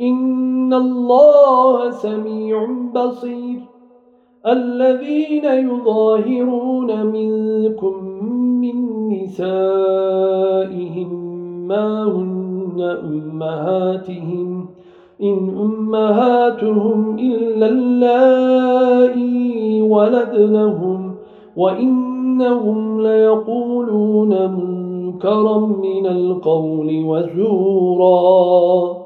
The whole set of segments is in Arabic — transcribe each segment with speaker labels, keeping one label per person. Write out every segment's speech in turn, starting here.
Speaker 1: إن الله سميع بصير الذين يظاهرون منكم من نسائهم ما هن أمهاتهم إن أمهاتهم إلا اللائي ولدنهم وإنهم ليقولون منكرا من القول وزورا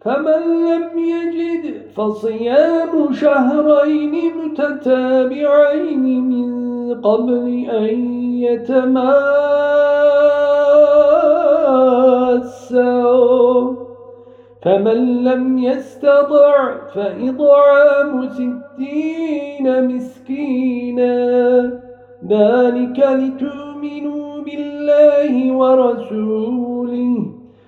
Speaker 1: فمن لم يجد فصيام شهرين متتابعين من قبل أن يتماسوا فمن لم يستطع فإضعام ستين مسكينا ذلك لتؤمنوا بالله ورسوله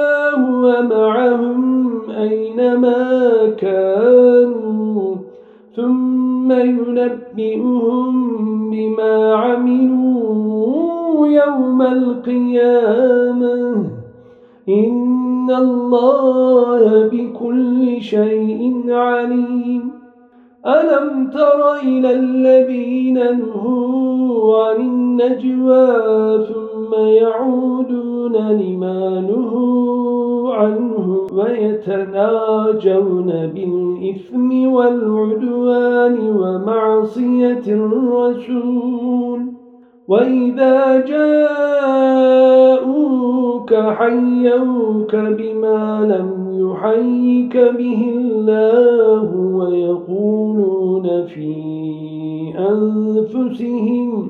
Speaker 1: الله ومعهم أينما كانوا ثم ينبئهم بما عملوا يوم القيامة إن الله بكل شيء عليم ألم تر إلى الذين نهوا عن النجوى ثم يعودون يسجدون لما نهوا عنه ويتناجون بالإثم والعدوان ومعصية الرسول وإذا جاءوك حيوك بما لم يحيك به الله ويقولون في أنفسهم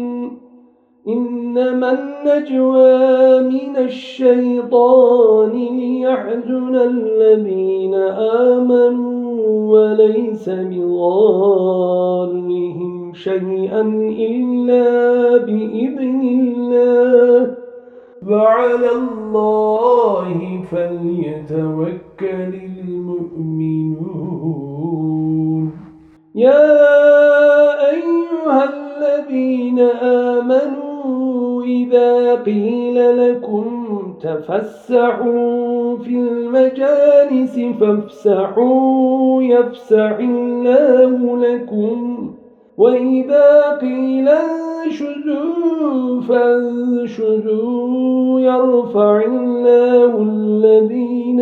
Speaker 1: إنما النجوى من الشيطان ليحزن الذين آمنوا وليس بظالهم شيئا إلا بإذن الله وعلى الله فليتوكل المؤمنون يا إِذَا قيل لكم تفسحوا في المجالس فافسحوا يفسح الله لكم وإذا قيل انشزوا فانشزوا يرفع الله الذين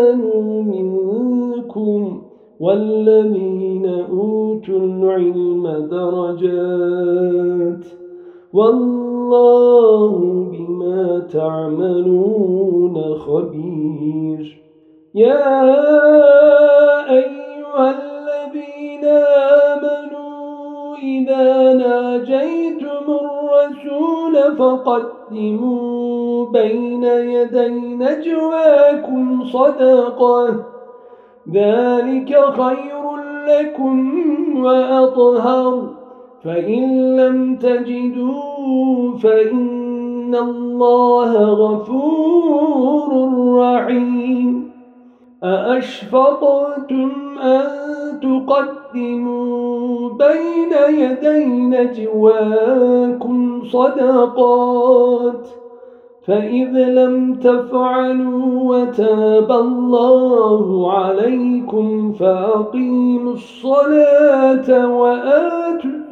Speaker 1: آمنوا منكم والذين أوتوا العلم درجات والله الله بما تعملون خبير يا أيها الذين آمنوا إذا ناجيتم الرسول فقدموا بين يدي نجواكم صدقة ذلك خير لكم وأطهر فإن لم تجدوا فإن الله غفور رحيم أأشفقتم أن تقدموا بين يدي نجواكم صدقات فإذ لم تفعلوا وتاب الله عليكم فأقيموا الصلاة وآتوا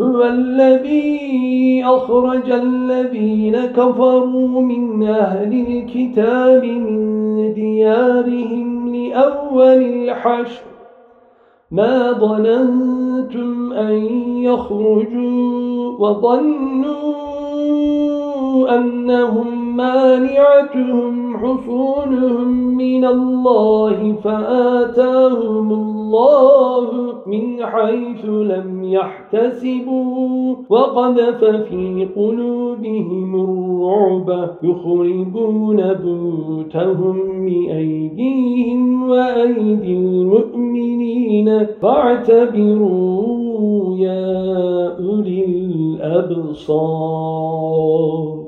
Speaker 1: هو الذي أخرج الذين كفروا من أهل الكتاب من ديارهم لأول الحشر ما ظننتم أن يخرجوا وظنوا أنهم مانعتهم حصولهم من الله فآتاهم الله من حيث لم يحتسبوا وقذف في قلوبهم الرعب يخربون بيوتهم بأيديهم وأيدي المؤمنين فاعتبروا يا أولي الأبصار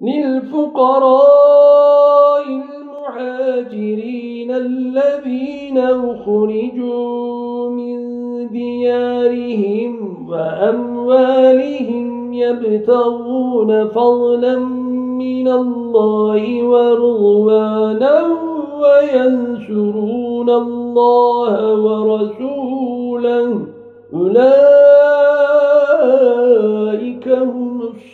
Speaker 1: للفقراء المهاجرين الذين أخرجوا من ديارهم وأموالهم يبتغون فضلا من الله ورضوانا وينشرون الله ورسوله أولئك هم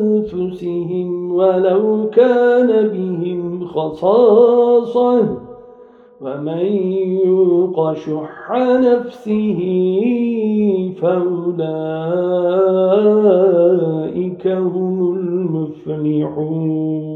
Speaker 1: أنفسهم ولو كان بهم خصاصة ومن يوق شح نفسه فأولئك هم المفلحون